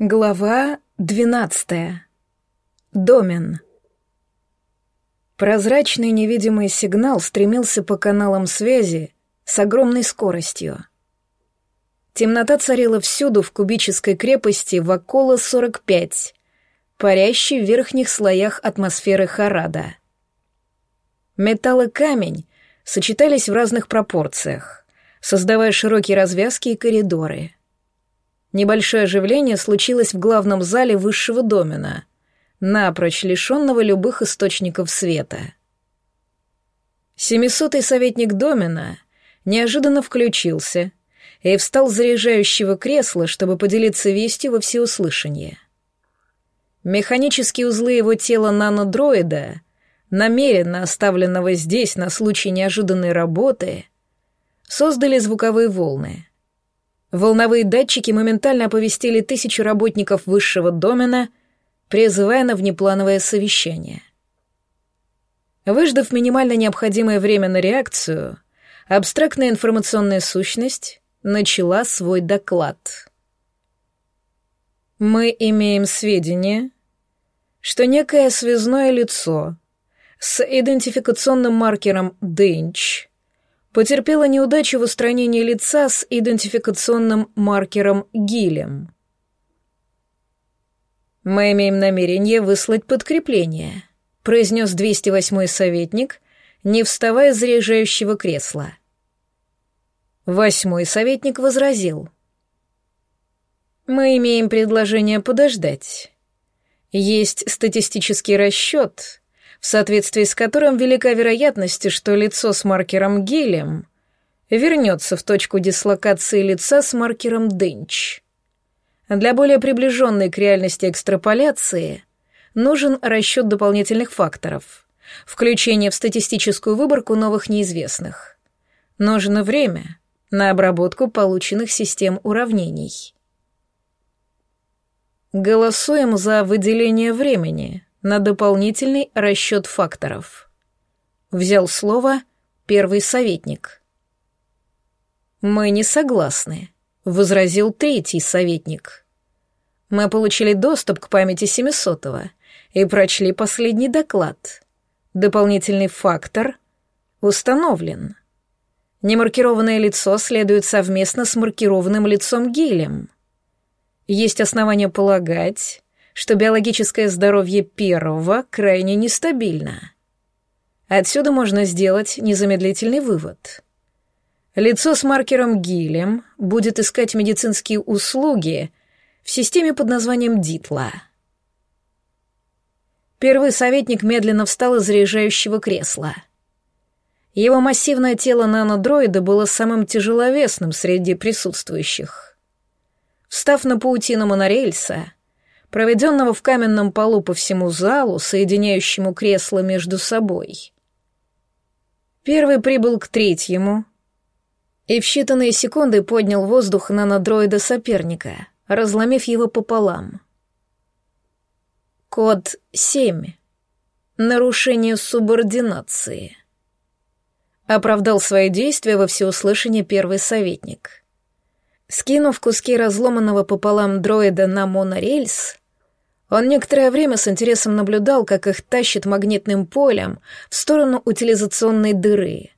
Глава двенадцатая. Домен. Прозрачный невидимый сигнал стремился по каналам связи с огромной скоростью. Темнота царила всюду в кубической крепости Вакола-45, парящей в верхних слоях атмосферы Харада. Металл и камень сочетались в разных пропорциях, создавая широкие развязки и коридоры — Небольшое оживление случилось в главном зале высшего домена, напрочь лишенного любых источников света. Семисотый советник домена неожиданно включился и встал с заряжающего кресла, чтобы поделиться вестью во всеуслышание. Механические узлы его тела нанодроида, намеренно оставленного здесь на случай неожиданной работы, создали звуковые волны — Волновые датчики моментально оповестили тысячу работников высшего домена, призывая на внеплановое совещание. Выждав минимально необходимое время на реакцию, абстрактная информационная сущность начала свой доклад. Мы имеем сведения, что некое связное лицо с идентификационным маркером «Дынч» потерпела неудачу в устранении лица с идентификационным маркером ГИЛем. «Мы имеем намерение выслать подкрепление», — произнес 208-й советник, не вставая с заряжающего кресла. Восьмой советник возразил. «Мы имеем предложение подождать. Есть статистический расчет, в соответствии с которым велика вероятность, что лицо с маркером гелем вернется в точку дислокации лица с маркером дынч. Для более приближенной к реальности экстраполяции нужен расчет дополнительных факторов, включение в статистическую выборку новых неизвестных. Нужно время на обработку полученных систем уравнений. Голосуем за выделение времени на дополнительный расчет факторов. Взял слово первый советник. «Мы не согласны», — возразил третий советник. «Мы получили доступ к памяти Семисотого и прочли последний доклад. Дополнительный фактор установлен. Немаркированное лицо следует совместно с маркированным лицом Гилем. Есть основания полагать, что биологическое здоровье первого крайне нестабильно. Отсюда можно сделать незамедлительный вывод. Лицо с маркером Гилем будет искать медицинские услуги в системе под названием Дитла. Первый советник медленно встал из заряжающего кресла. Его массивное тело нанодроида было самым тяжеловесным среди присутствующих. Встав на паутину монорельса, проведенного в каменном полу по всему залу, соединяющему кресла между собой. Первый прибыл к третьему и в считанные секунды поднял воздух на надроида соперника, разломив его пополам. Код 7. Нарушение субординации. Оправдал свои действия во всеуслышание первый советник. Скинув куски разломанного пополам дроида на монорельс, он некоторое время с интересом наблюдал, как их тащит магнитным полем в сторону утилизационной дыры,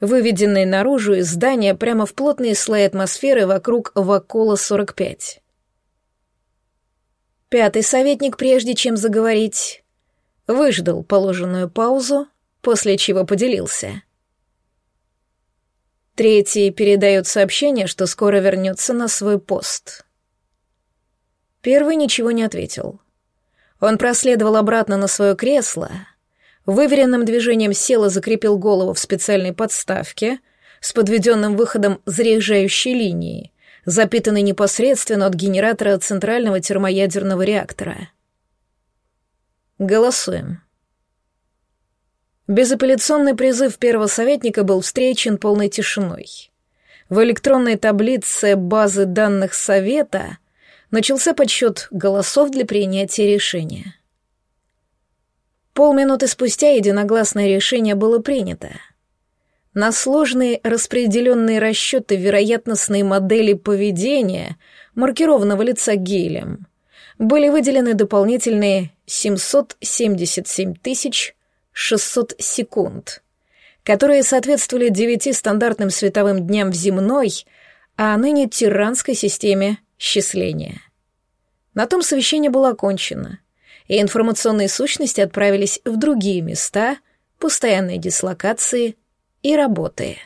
выведенной наружу из здания прямо в плотные слои атмосферы вокруг Вакола-45. Пятый советник, прежде чем заговорить, выждал положенную паузу, после чего поделился. Третий передает сообщение, что скоро вернется на свой пост. Первый ничего не ответил — он проследовал обратно на свое кресло, выверенным движением сел и закрепил голову в специальной подставке с подведенным выходом заряжающей линии, запитанной непосредственно от генератора центрального термоядерного реактора. Голосуем. Безапелляционный призыв первого советника был встречен полной тишиной. В электронной таблице базы данных Совета — начался подсчет голосов для принятия решения. Полминуты спустя единогласное решение было принято. На сложные распределенные расчеты вероятностной модели поведения маркированного лица гелем были выделены дополнительные 777 600 секунд, которые соответствовали девяти стандартным световым дням в земной, а ныне тиранской системе счисления. На том совещание было окончено, и информационные сущности отправились в другие места, постоянной дислокации и работы.